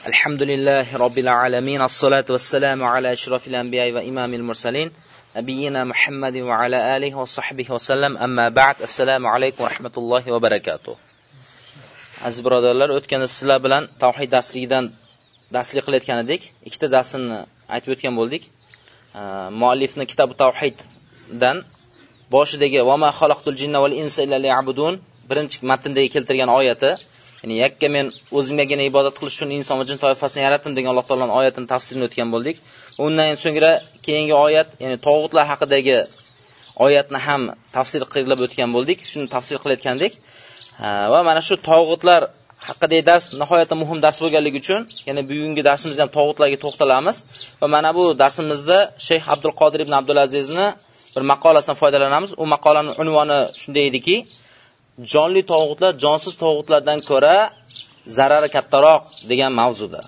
الحمد لله رب العالمين الصلاة والسلام على أشرف الأنبياء وإمام المرسلين نبينا محمد وعلى آله وصحبه وسلم أما بعد السلام عليكم ورحمة الله وبركاته aziz birodarlar o'tganda sizlar bilan tavhid darsligidan darslik qilayotgan edik ikkita darsni aytib o'tgan bo'ldik muallifni kitobi tavhiddan boshidagi va ma xalaqtul jinna val insa illa liya'budun birinchi matndagi keltirgan oyati Ya'ni yakka men o'zimgagina ibodat qilish uchun inson va jin toifasini yaratdim degan Alloh taolaning oyatini tafsirini o'tgan bo'ldik. Undan so'ngra keyingi oyat, ya'ni tog'utlar haqidagi oyatni ham tafsir qilib o'tgan bo'ldik. Shuni tafsir qilayotgandik. Va mana shu tog'utlar haqidagi dars nihoyatda muhim dars bo'lganligi uchun, ya'ni bugungi darsimizda ham tog'utlarga to'xtalamiz va mana bu darsimizda Sheyx Abdul Qodir ibn Abdulazizni bir maqolasidan foydalanamiz. U maqolaning unvoni shunday ediki, jonli tog'utlar jonsiz tog'utlardan ko'ra zarari kattaroq degan mavzuda.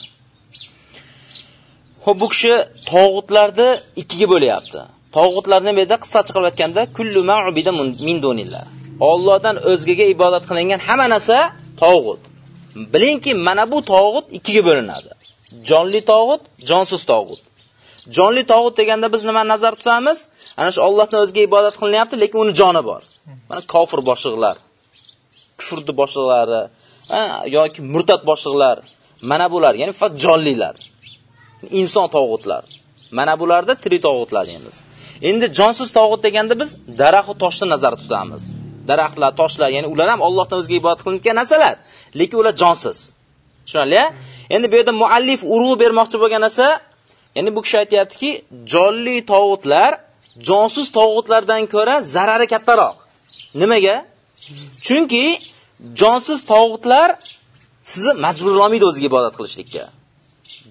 Xo'p, bu kishi tog'utlarni ikkiga bo'lyapti. Tog'utlar nima edi? Qisqacha qilib aytganda, kullu ma'ubida min dunillah. Allohdan o'zgaga ibodat qilingan hamma narsa tog'ut. Bilingki, mana bu tog'ut ikkiga bo'linadi. Jonli tog'ut, jonsiz tog'ut. Jonli tog'ut deganda biz nima nazar tutamiz? Ana shu Allohdan o'zga ibodat qilinyapti, lekin uni joni bor. Mana kofir boshliqlar, kufrni boshliqlari yoki murtad boshliqlar mana bular ya'ni faqat jonlilar inson tog'utlar. Mana bularda tirik tog'utlar deymiz. Endi jonsiz tog'ut deganda biz daraxt toshni nazarda tutamiz. Daraxtlar toshlar ya'ni ular ham Allohdan o'zga ibodat qilinadigan narsalar lekin ular jonsiz. Tushunarli endi bu yerda muallif urg'u bermoqchi bo'lgan narsa ya'ni bu kishi aytyaptiki jonli tog'utlar jonsiz tog'utlardan ko'ra zarari kattaroq. Nimaga? Chunki jonsiz tog'utlar sizni majburlamaydi o'ziga ibodat qilishlikka.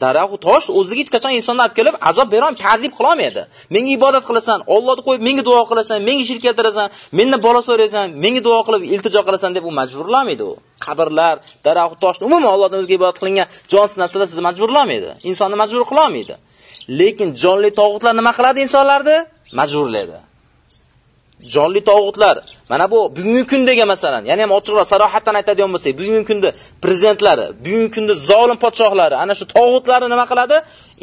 Daraxt tosh o'ziga hech qachon insonni olib kelib azob bera olmaydi, ta'dib qila olmaydi. Menga ibodat qilasan, Allohni qo'yib menga duo qilasan, menga shirk keltirasan, mendan bola so'raysan, menga duo qilib iltijo qilasan deb u majburlamaydi u. Qabrlar, daraxt tosh, umuman Allohdan o'ziga ibodat qilingan jonsiz narsalar sizni majburlamaydi. Insonni majbur qila olmaydi. Lekin jonli tog'utlar nima qiladi insonlarni? Majburlaydi. Jonli tog'utlar. Mana bu bugungi kundagi masalan. Ya'ni ham ochiqroq sarohatdan aytadigan bo'lsak bugungi kunda prezidentlari bugungi kunda zolim podshohlari ana shu tog'utlarni nima qiladi?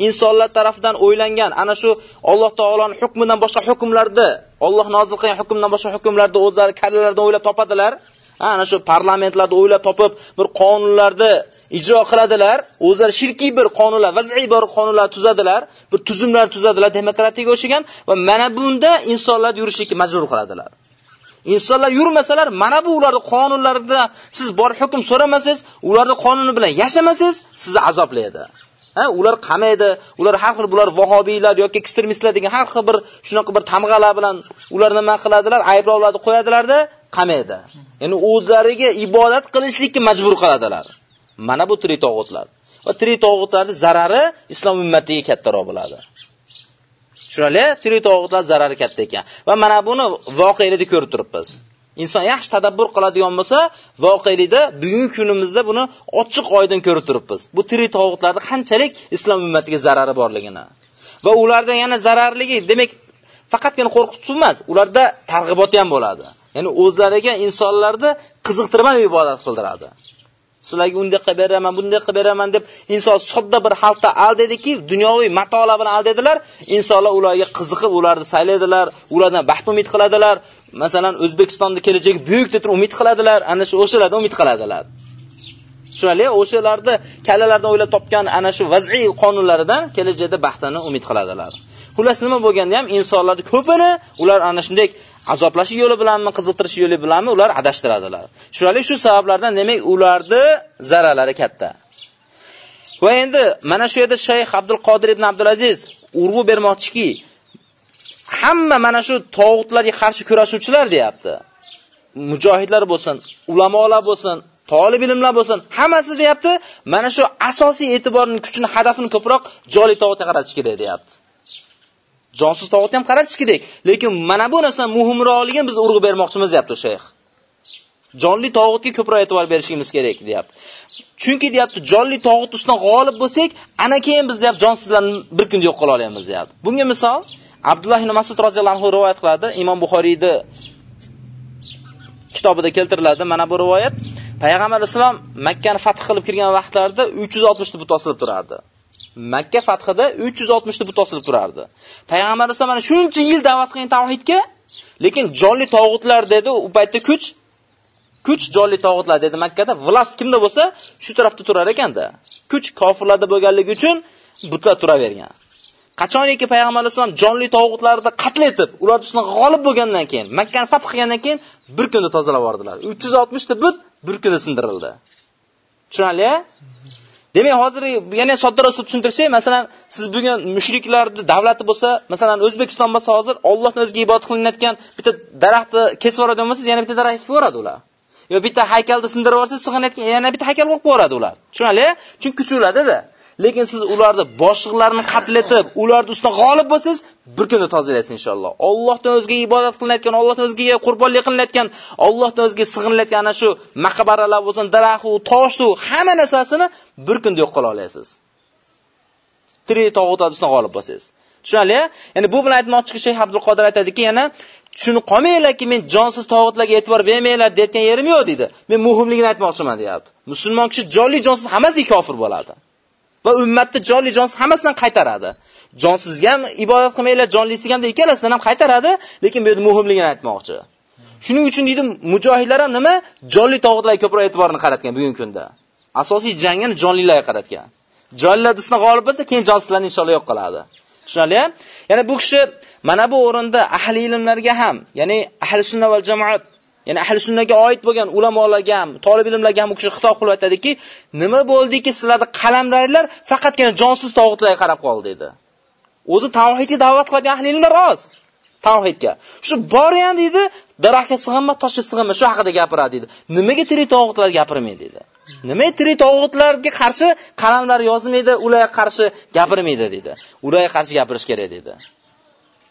Insonlar tomonidan o'ylangan ana shu Alloh taoloning hukmidan boshqa hukmlarda Alloh nozil qilgan hukmdan boshqa hukmlarda o'zlari kallalaridan o'ylab topadilar. Ana shu parlamentlarda o'ylab topib bir qonunlarni ijro qiladilar. O'zlari shirkiy bir qonunlar vaz'iy bir qonunlar tuzadilar bir tuzumlar tuzadilar demokratiyaga o'xshagan va mana bunda insonlar yurishlikka majbur qiladilar. Insonlar yurmasalar mana bu ularni qonunlarida siz bor hukm so'ramasangiz ularni qonuni bilan yashamasangiz sizni azoblaydi. Ha, ular qamaydi, ular har xil bular vahobiylar yoki ekstremistlar degan har xil bir shunaqa bir tamg'alar bilan ular nima qiladilar, ayblovlarni qo'yadilarda, qamaydi. Ya'ni o'zlariga ibodat qilishlikka majbur qiladilar. Mana bu tirik tog'otlar. Va tirik tog'otlarning zarari islom ummatiga kattaroq bo'ladi. Tushunali? Tirik tog'otlar zarari katta ekan. Va mana buni voqelikda ko'rib turibmiz. inson yaxshi tadabbur qiladigan bo'lsa, voqelikda bugungi kunimizda buni ochiq oydin ko'rib turibmiz. Bu tirik tog'otlarning qanchalik islom ummatiga zarari borligini. Va ularda yana zararligi, demak, faqatgina qo'rqitish emas, ularda targ'ibot ham bo'ladi. Ya'ni o'zlariga insonlarni qiziqtirmay ibodat qildiradi. Sizlarga unday qilib beraman, bunday qilib beraman deb inson sodda bir xalqqa aldediki, dunyoviy matolar bilan aldedilar. Insonlar ularga qiziqib, ularni saylaydilar, ulardan baxt umid qiladilar. Masalan, O'zbekistonda kelajagi buyuk deb umid qiladilar, ana shu o'shalardan umid qiladilar. Tushunali? O'shalarni kalalardan o'ylab topgan ana shu vaz'iy qonunlaridan kelajakda baxtini umid qiladilar. Xullas nima bo'lganda ham insonlarning ko'pini ular ana shunday azoblash yo'li bilanmi, qiziqtirish yo'li bilanmi ular adashtiradilar. Shunali shu sabablardan demak ularni zararlari katta. Va endi mana shu yerda Shayx Abdul Qodir ibn Abdulaziz urg'u bermoqchiki, hamma mana shu tog'utlarga qarshi kurashuvchilar deyapti. Mujohidlar bo'lsin, ulamolar bo'lsin, tolib ilmlar bo'lsin, hammasi deyapti, mana shu asosiy e'tiborning kuchini, hadafini ko'proq joli tog'utga qaratish kerak deyapti. jonsiz tog'utni ham qaratish kerak. Lekin mana bu narsa muhimroqligini biz urg'u bermoqchimiz deyapti shayx. Jonli tog'utga ko'proq e'tibor berishimiz kerak deyapti. Chunki deyapti, jonli tog'ut ustidan g'olib bo'lsak, ana keyin biz deyapti jonsizlarni bir kunda yo'q qila olamiz deyapti. Bunga misol Abdulloh ibn Mas'ud roziyallohu anhu rivoyat qiladi. Imom Buxoriyda kitobida keltiriladi mana bu rivoyat. Payg'ambar islom Makkani fath qilib kirgan vaqtlarida 360 ta but osilib turardi. Makka fathida 360 ta but osilib turardi. Payg'ambar islom mana shuncha yil da'vat qilgan tavhidga, lekin jonli tog'utlar dedi, u paytda kuch kuch jonli tog'utlar dedi Makkada, vlast kimda bo'lsa, shu tarafda turar ekanda. Kuch kofirlarda bo'lganligi uchun butlar turavergan. Qachoniki payg'ambar alayhisalom jonli tog'utlarni qatl etib, ular ustidan g'olib bo'lgandan keyin, Makkani fath qilgandan keyin bir kunda tozalab yubordilar. 360 ta but bir kunda sindirildi. Tushunali? Demak, hozir yana soddaroq tushuntirsak, masalan, siz bugun mushriklarning davlati bo'lsa, masalan, O'zbekiston bo'lsa hozir Allohning o'ziga ibodat qilinayotgan bitta daraxtni kesib yuboradigan bo'lsangiz, yana bitta daraxt ekib yuboradi ular. Yo bitta haykalni sindirib yuborsangiz, sig'inayotgan yana bitta haykal qo'yib yuboradi ular. Tushunali? Chunki kuch uladi-da. Lekin siz ularni boshliqlarini qatl etib, ularni ustidan g'olib bo'lsangiz, bir kunda tozalaysiz inshaalloh. Allohdan o'zga ibodat qilinayotgan, Allohdan o'ziga qurbonlik qilinayotgan, Allohdan o'ziga sig'inilayotgan ana shu maqbaralar bo'lsin, daraxtu, toshtu, hamma narsasini bir kunda yo'q qila olasiz. Tirik tog'utlar ustidan g'olib bo'lsangiz. Tushunali? Ya'ni bu bilan aytmoqchi Shayx Abdul Qodir aytadiki, yana shuni qolmanglarki, men jonsiz tog'utlarga e'tibor bermanglar deyotgan yerim yo'q dedi. Men muhimligini aytmoqchiman deyapti. Musulmon kishi jonli jonsiz hammasi kofir bo'ladi. Va ummatni jonli jonsiz hammasidan qaytaradi. Jonsizga ham ibodat qilmanglar, jonlisiga ham ikkalasidan ham qaytaradi, lekin bu yerda muhimligini aytmoqchi. Shuning uchun dedim, mujohidlar ham nima? Jonli tog'utlarga ko'proq e'tiborini qaratgan bugungi kunda. Asosiy jangni jonlilarga qaratgan. Jonlilar ustidan g'olib bo'lsa, keyin jonsizlarni inshaalloh yo'q qiladi. Tushunali? Ya'ni bu kishi mana bu o'rinda ahli ilmlarga ham, ya'ni ahli sunna va jamoat ya'ni ahli sunnaga oid bo'lgan ulamolarga ham, talib ilmlarga ham u kishi xitob qilib aytadiki, nima bo'ldiki, sizlarni qalamlaringlar faqatgina jonsiz tog'utlarga qarab qoldi dedi. O'zi tavhidga da'vat qiladigan ahli ilmlar oz. Tavhidga. Shu bori ham dedi, daraxtga sig'inma, toshga sig'inma, shu haqida gapiradi dedi. Nimaga tirik tog'utlarga gapirmaydi dedi. Nima tirik tog'utlarga qarshi qalamlar yozmaydi, ularga qarshi gapirmaydi dedi. Ularga qarshi gapirish kerak dedi.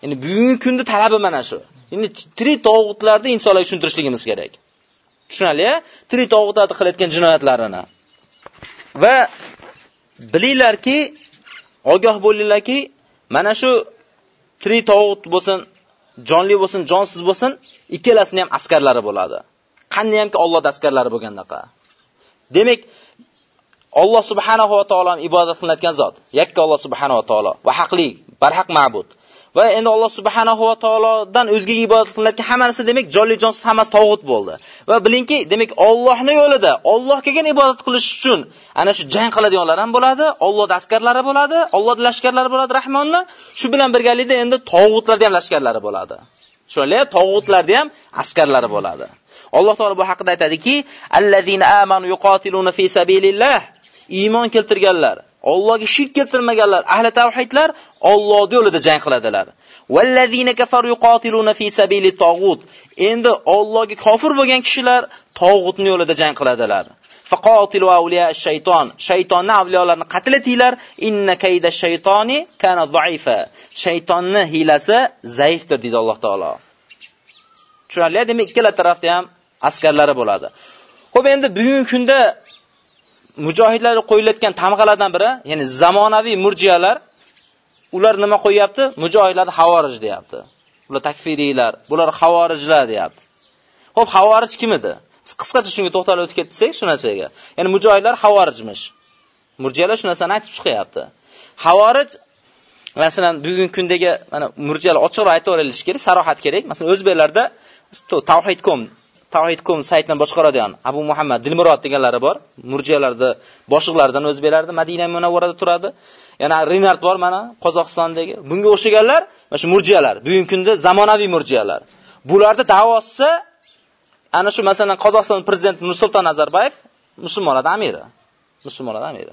Ya'ni bugungi kunda talabi mana shu. Ya'ni tirik tog'utlarni insonlarga tushuntirishligimiz kerak. Tushunali? Tirik tog'utlarni qilayotgan jinoyatlarini. Va bilinglarki, ogoh bo'linglarki, mana shu tirik tog'ut bo'lsin, jonli bo'lsin, jonsiz bo'lsin, ikkalasini ham askarlari bo'ladi. Qanday hamki Alloh askarlari bo'lgandaqa. Demak, Alloh subhanahu va taolo ibodat qilinadigan zot. Yakka Alloh subhanahu va taolo va haqli, barhaq ma'bud. Va endi Alloh subhanahu va taolodan o'zga ibodat qilinayotgan hamma narsa demak jonli jonsiz hammasi tog'ut bo'ldi. Va bilingki, demak Allohning yo'lida Allohga ibodat qilish uchun ana shu jang qiladiganlar ham bo'ladi, Alloh askarlari bo'ladi, Alloh lashkarlari bo'ladi Rahmonning. Shu bilan birgalikda endi tog'utlarning ham lashkarlari bo'ladi. Shunday tog'utlarning ham askarlari bo'ladi. Alloh taolo bu haqida aytadiki, allazina amanu yuqatiluna fi sabilillah. Iymon keltirganlar Allohga shirk keltirmaganlar, ahli tavhidlar Alloh yo'lida jang qiladilar. Vallazina kafaru yuqatiluna fi sabili tog'ut. Endi Allohga kofir bo'lgan kishilar tog'utning yo'lida jang qiladilar. Faqatilu awliya shayton. Shaytonni avliyolarini qatl etinglar. Inna kayda shaytoni kana za'ifa. Shaytonni hilasi zaifdir dedi Alloh taolo. Tushunarli? Demak, ikkala tarafda ham askarlari bo'ladi. Xo'p, endi bugungi kunda mujohidlarga qo'yilayotgan tamg'alardan biri, ya'ni zamonaviy murjiyalar ular nima qo'yapti? Mujohidlarni havorij deyapti. Ular takfiriylar, bular havorijlar deyapti. Xo'p, havorij kim edi? Qisqacha shunga to'xtalib o'tib ketsak, shu narsaga. Ya'ni mujohidlar havorijmish. Murjiyalar shu narsani aytib chiqyapti. Havorij masalan bugungi kundagi mana murjiyalar ochiqroq aytib o'rilishi kerak, sarohat kerak. Masalan, o'zbeklarda tavhid.com Tavhid.com saytini boshqaradigan Abu Muhammad Dilmurod deganlari bor. Murjiyalarda boshliqlaridan o'zbeklarda Madina munavvarada turadi. Yana Rinard bor mana Qozog'istondagi. Bunga o'xshaganlar mana shu murjiyalar, bugungi kunda zamonaviy murjiyalar. Bularda da'vosi ana shu masalan Qozog'iston prezidenti Nursulton Nazarboyev musulmonlardan amiri. Musulmonlardan amiri.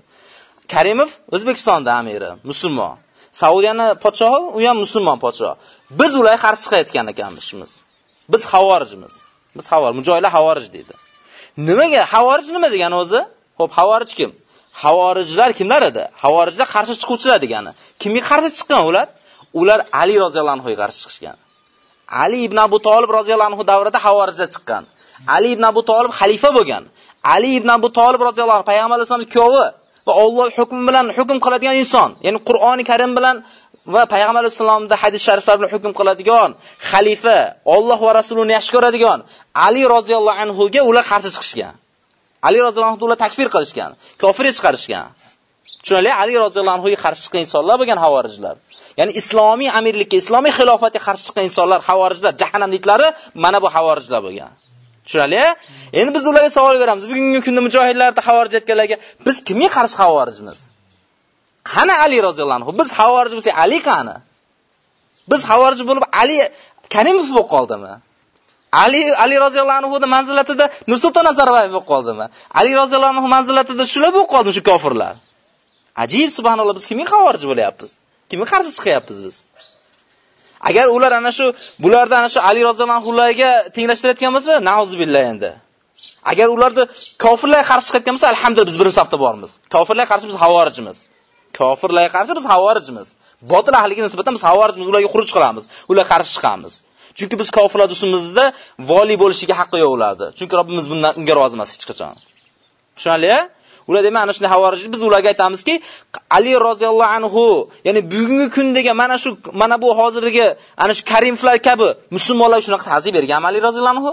Karimov O'zbekistonda amiri, musulmon. Saudiyani podshohi, u ham musulmon podshoh. Biz ularga qarshi chiqayotgan ekanmiz. Biz havorijmiz. Biz havar, mujoylar havorij deydi. Nimaga havorij nima degani o'zi? Xo'p, havorij kim? Havorijlar kimlar edi? Havorijlar qarshi chiquvchilar degani. Kimga qarshi chiqqan ular? Ular Ali roziyallohu anhu qarshi chiqishgan. Ali ibn Abu Talib roziyallohu anhu davrida havorijlar chiqqan. Ali ibn Abu Talib xalifa bo'lgan. Ali ibn Abu Talib roziyallohu anhu payg'ambar alayhisolamning kuyovi va Alloh hukmi bilan hukm qiladigan inson, ya'ni Qur'oni Karim bilan va payg'ambar alayhisolamda hadis shariflar bilan hukm qiladigan xalifa, Alloh va rasulini yaxshi ko'radigan Ali roziyallohu anhu ga ular qarshi chiqishgan. Ali roziyallohu anhu ular takfir qilishgan, kofir chiqarishgan. Tushunali? Ali roziyallohu anhuga qarshi chiqqan insonlar bo'lgan havorijlar. Ya'ni islomiy amirlikka, islomiy xilofatga qarshi chiqqan insonlar, havorijlar, jahannamliklari mana bu havorijlar bo'lgan. Tushunali? Endi biz ularga savol beramiz. Bugungi kunda mujohidlarda havorij etganlarga biz kimga qarshi havorijmiz? Qani Ali roziyallohu anhu? Biz havorij bo'lsak, Ali qani? Biz havorij bo'lib Ali Karimov bo'lib qoldimi? Ali Ali roziyallohu anhu manzilatida Nursulton Nazarboyev bo'lib qoldimi? Ali roziyallohu anhu manzilatida shular bo'lib qoldimi shu kofirlar? Ajib subhanalloh biz kimga havorij bo'lyapmiz? Kimga qarshi chiqyapmiz biz? Agar ular ana shu bularni ana shu Ali roziyallohu anhularga tenglashtirayotgan bo'lsa, nauzubillah endi. Agar ularni kofirlarga qarshi chiqayotgan bo'lsa, alhamdulillah biz birinchi safda bormiz. Kofirlarga qarshi biz havorijmiz. Kofirlarga qarshi biz havorijmiz. Botil ahliga nisbatan biz havorijmiz, ularga xuruj qilamiz, ularga qarshi chiqamiz. Chunki biz kofirlar ustimizda vali bo'lishiga haqqi yo'q ulardi. Chunki Robbimiz bundan unga rozi emas hech qachon. Tushunali? Ular demak ana shunday havorijlar biz ularga aytamizki, Ali roziyallohu anhu, ya'ni bugungi kundagi mana shu mana bu hozirgi ana shu Karimlar kabi musulmonlar shunaqa ta'zi bergan Ali roziyallohu anhu.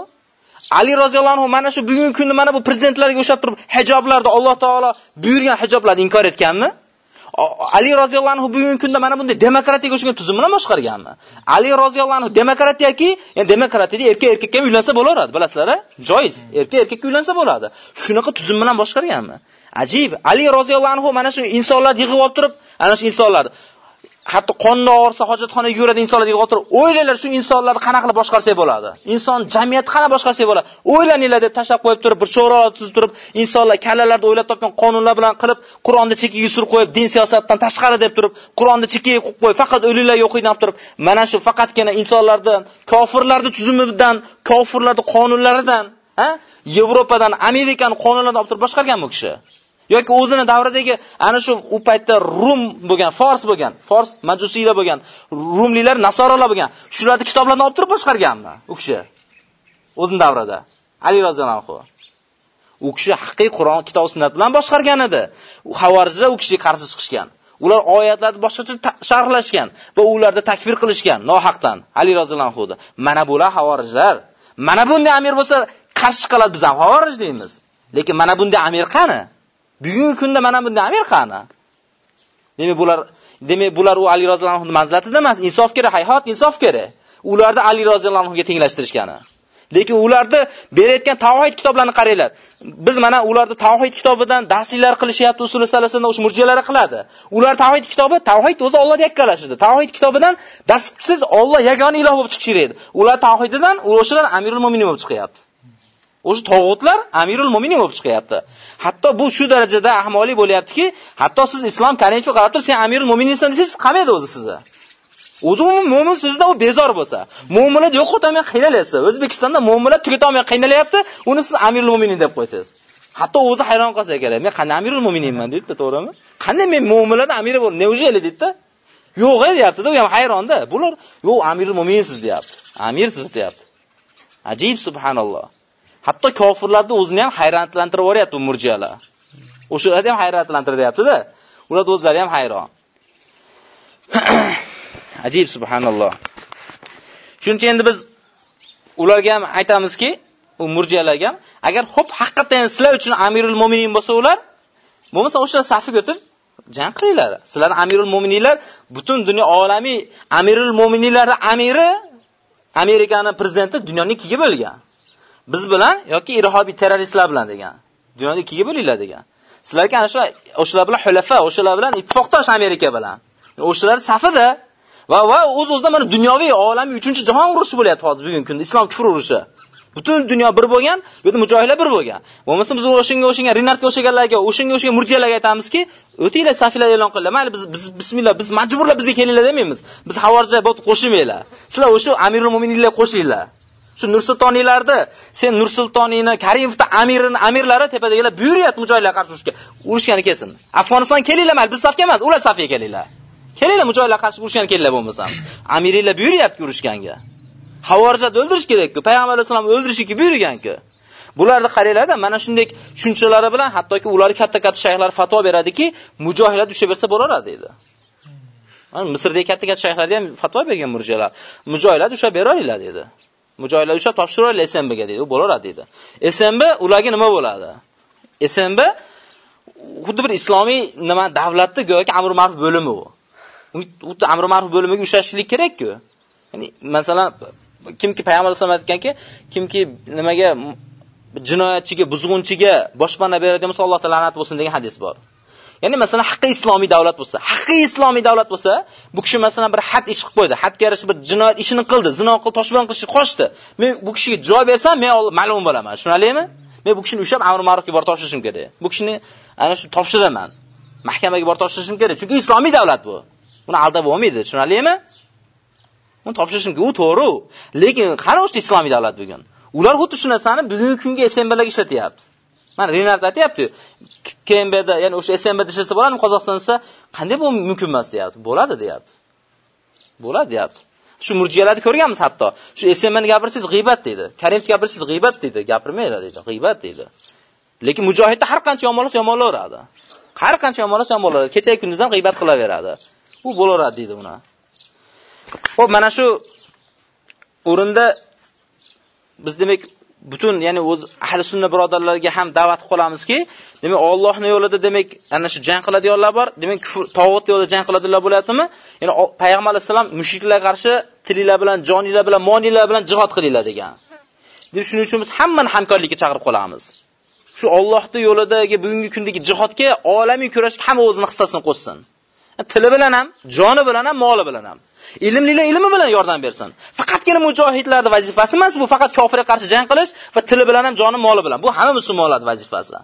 Ali roziyallohu anhu mana shu bugungi kunda mana bu prezidentlarga o'xshab turib hijoblarda Alloh taolo buyurgan hijoblarni inkor etganmi? Ali roziyallohu anhu bugungi kunda mana bunday demokratik o'xshagan tuzum bilan boshqarganmi? Ali roziyallohu anhu demokratiyaki, ya'ni demokratiyada erkak erkakka uylansa bo'laveradi, bilasizlar Joiz, erkak erkakka uylansa bo'ladi. Shunaqa tuzum bilan boshqarganmi? Ajib. Ali roziyallohu anhu mana shu insonlar yig'ib olib turib, ana shu insonlar hatto qonni og'irsa hojatxonaga yuradi insonlar o'tirib o'ylanglar shu insonlarni qanaqa qilib boshqarsak bo'ladi? Inson jamiyatni qanaqa boshqarsak bo'ladi? O'ylaninglar deb tashlab qo'yib turib, bir cho'roq tuzib turib, insonlar kallalarda o'ylab topgan qonunlar bilan qilib, Qur'onni chekiga surib qo'yib, din siyosatdan tashqari deb turib, Qur'onni chekiga qo'yib qo'yib, faqat o'liklar o'qiydi deb turib, mana shu faqatgina insonlardan, kofirlarni tuzumidan, kofirlarni qonunlaridan. Yevropadan, Amerikani qonunlaridan olib turib boshqargan bu kishi. Yoki o'zini davridagi ana shu u paytda Rum bo'lgan, Fors bo'lgan, Fors majusiylar bo'lgan, Rumliklar, Nasoralar bo'lgan. Shularni kitoblarini olib turib boshqarganmi u kishi? O'zini davrida. Ali roziyallohu anhu. U kishi haqiqiy Qur'on kitob sunnat bilan boshqargan edi. U havorijlar u kishiga qarshi chiqishgan. Ular oyatlarni boshqacha sharhlashgan va ularda takfir qilishgan nohaqdan Ali roziyallohu anhu. Mana bular havorijlar. Mana bunday amir bo'lsa qarshi chiqaladi biz ham havorij deymiz. Lekin mana bunday amir qani? Bugungi kunda mana bunday amir qani? Demak bular demak bular u Ali roziyallohu anhu manzilatida emas, insof kerak, hayot insof kerak. Ularni Ali roziyallohu tenglashtirishgani. Lekin ularni berayotgan tavhid kitoblarini qaranglar. Biz mana ularni tavhid kitobidan darsliklar qilishyapti usul salasini o'sha murjiyalar qiladi. Ular tavhid kitobi tavhid o'zi Allohga yakkalashidi. Tavhid kitobidan dastsiz Alloh yagona iloh bo'lib chiqishiradi. Ular tavhididan o'shalar Amirul Mu'minin bo'lib chiqyapti. O'sha tog'utlar Amirul Mo'minin bo'lib chiqyapti. Hatto bu shu darajada ahmoliy bo'lyaptiki, hatto siz islom karimovga qarab turib, sen Amirul Mo'mininsan desangiz, qamaydi o'zi sizni. O'zi mu'min mo'min u bezor bo'lsa, mo'minlar yo'qotamay qiynalayapsa, O'zbekistonda mo'minlar tugatolmay qiynalayapti, uni siz Amirul Mo'minin deb qo'yasiz. Hatto o'zi hayron qolsa kerak. Men qanday Amirul Mo'mininman deydi, to'g'rimi? Qanday men mo'minlarning amiri bo'lib, neujeli deydi-da. Yo'q deyapti-da, u ham hayronda. Bular yo'q Amirul Mo'minsiz deyapti. Amirsiz deyapti. Ajib subhanalloh. Hatto kofirlarni o'zini ham hayratlantirib yuboryapti murjiyalar. O'shalarni ham hayratlantiryapti-da. Ular o'zlari ham hayron. Ajib subhanalloh. Shuncha endi biz ularga ham aytamizki, u murjiyalarga ham agar xo'p haqiqatan sizlar uchun Amirul Mo'minin bo'lsa ular, bo'lmasa o'sha safiga o'tib jang qilinglar. Sizlar Amirul Mo'mininlar butun dunyo olamiy Amirul Mo'mininlarning amiri Amerikani prezidenti dunyoning ikkiga bo'lgan. Biz bilan yoki irhobiy terroristlar bilan degan. Dunyoni ikkiga bo'linglar degan. Sizlarga ana shu o'shalar bilan hulafa, o'shalar bilan ittifoqdosh Amerika bilan. O'shalar safida va va o'z-o'zidan mana dunyoviy olamiy 3-jahon urushi bo'lyapti hozir bugungi kunda islom kufr urushi. Butun dunyo bir bo'lgan, bu yerda mujohidlar bir bo'lgan. Bo'lmasa biz o'shanga o'shanga Renardga o'shaganlarga, o'shanga o'shanga murjiyalarga aytamizki, o'tinglar safiylar e'lon qilinglar. Mayli biz biz bismillah biz majburlar bizga kelinglar demaymiz. Biz havorja bot qo'shilmanglar. Sizlar o'sha Amirul Mo'minlar qo'shilinglar. Shu Nursultoniylarda sen Nursultoniyni, Karimovni amirini, amirlari tepadagilar buyuryapti mujohidlarga qarshi urushga. Urushgani kelsin. Afg'oniston kelinglar, mayli biz safga emas, ular safiga kelinglar. Kelinglar mujohidlarga qarshi urushgani kelinglar bo'lmasam. Amiringlar buyuryapti urushganga. Havorijat o'ldirish kerak-ku. Payg'ambar alayhisalom o'ldirishga buyurgan-ku. Bularni qaranglarda, mana shunday tushunchalari bilan hattoki ular katta-katta shayxlar fatvo beradiki, mujohidlar tusha bersa bo'laveradi deydi. Mana Misrdagi katta-katta shayxlarga ham fatvo bergan murjiyalar. Mujohidlar ushlab beraveringlar dedi. Mujohidlar ushlab topshiraverlar SMBga dedi. U bo'laveradi dedi. SMB ularga nima bo'ladi? SMB xuddi bir islomiy nima davlatni go'yoki amr ma'ruf bo'limi u. Xuddi amr ma'ruf bo'limiga ushlashlik kerak-ku. Ya'ni masalan kimki payg'ambar sollallohu alayhi aytganki, kimki nimaga jinoyatchiga, buzg'unchiga boshpana beradigan bo'lsa, Alloh taolo la'nat bo'lsin degan hadis bor. Ya'ni masalan haqiqiy islomiy davlat bo'lsa, haqiqiy islomiy davlat bo'lsa, bu kishi masalan bir had ish qilib qo'ydi, hadga yarasha bir jinoyat ishini qildi, zino qilib, toshbon qilishni qochdi. Men bu kishiga javob bersam, men ma'lum bo'laman. Tushunalingmi? Men bu kishini ushlab amr ma'rufga borib topshirishim kerak. Bu kishini ana shu topshiraman. Mahkamaga borib topshirishim kerak, chunki islomiy davlat bu. Buni aldab bo'lmaydi, tushunalingmi? Uni topshirishim kerak, u to'g'ri. Lekin qani o'sha islomiy davlat bugun? Ular xuddi shu narsani bugungi kunga SMBlarga ishlatyapti. Mana Renat aytayapti KMBda, ya'ni o'sha SMBda ishlasa bo'ladimi Qozog'istonda desa, qanday bu mumkin emas deyapti. Bo'ladi deyapti. Bo'ladi deyapti. Shu murjiyalarni ko'rganmiz hatto. Shu SMBni gapirsangiz g'iybat deydi. Karimni gapirsangiz g'iybat deydi. gapirmanglar deydi. G'iybat deydi. Lekin mujohidda har qancha yomonlasa yomonlaveradi. Har qancha yomonlasa yomonlaveradi. Kecha kunduz ham g'iybat qilaveradi. U bo'laveradi deydi uni. Xo'p, mana shu o'rinda biz demak butun ya'ni o'z ahli sunna birodarlarga ham da'vat qilamizki, demak Allohning yo'lida demak ana shu jang qiladiganlar bor, demak kufr tog'ut yo'lida jang qiladiganlar bo'ladimi? Ya'ni payg'ambar alayhisalom mushriklar qarshi tilinglar bilan, joninglar bilan, moninglar bilan jihad qilinglar degan. Deb shuning uchun biz hammani hamkorlikka chaqirib qolamiz. Shu Allohning yo'lidagi bugungi kundagi jihadga olamiy kurashga hamma o'zining hissasini qo'shsin. Tili bilan ham, joni bilan ham, moli bilan ham. Ilmlilar ilmi bilan yordam bersin. Faqatgina mujohidlarning vazifasi emas bu, faqat kofirga qarshi jang qilish va tili bilan ham, joni, moli bilan. Bu hamma musulmonlarning vazifasi.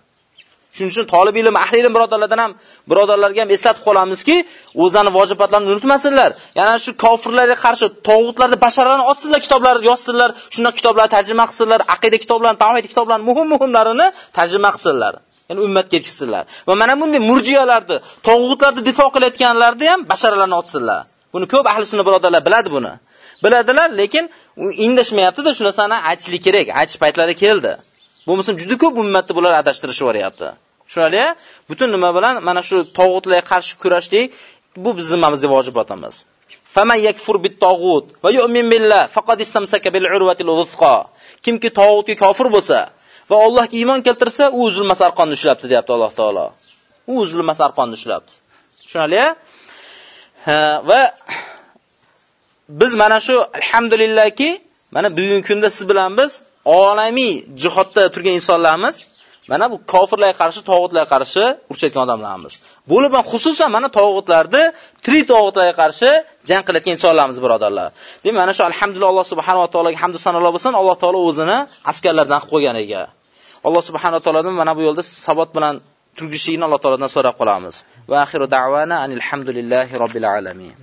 Shuning uchun talib ilm, ahli ilm birodarlardan ham birodarlarga ham eslatib qolamizki, o'zlarining vojibatlarini unutmasinlar. Yana shu kofirlarga qarshi tog'utlarni basharani otsinlar, kitoblarni yozsinlar, shunday kitoblarni tarjima qilsinlar, aqida kitoblarini, tavhid kitoblarini, muhim-muhimlarini tarjima qilsinlar. Ya'ni ummatga yetkazsinlar. Va mana bunday murjiyalarni, tog'utlarni difo qilayotganlarni ham basharalarni otsinlar. Buni ko'p ahli sunna birodarlar biladi buni. Biladilar, lekin indashmayapti-da, shu narsani aytishlik kerak. Aytish paytlari keldi. Bo'lmasa juda ko'p ummatni bular adashtirishib yuboryapti. Tushunali? butun nima bilan mana shu tog'utlarga qarshi kurashdik, bu bizning zimmamizda vojibotimiz. Faman yakfur bit-tog'ut va yu'min billah faqad istamsaka bil urvatil wuthqa. Kimki tog'utga kofir bo'lsa va Allohga iymon keltirsa, u uzilmas arqonni ushlabdi, deyapti Alloh taolo. U uzilmas arqonni ushlabdi. Tushunali? va biz mana shu alhamdulillahki, mana bugungi kunda siz bilan biz olamiy jihatda turgan insonlarmiz. Mana bu kofirlarga qarshi, tog'utlarga qarshi urushayotgan odamlarmiz. Bo'lib ham xususan mana tog'utlarni, tirik tog'utlarga qarshi jang qilayotgan insonlarmiz, birodarlar. Demak, mana shu alhamdulillah Alloh subhanahu va taologa hamd sanolar bo'lsin. Alloh taolo o'zini askarlardan qilib qo'ygan ekan. Alloh subhanahu va taolodan mana bu yo'lda sabot bilan turgishligini Alloh taolodan so'rab qolamiz. Va axiru da'vana anil hamdulillahi robbil alamin.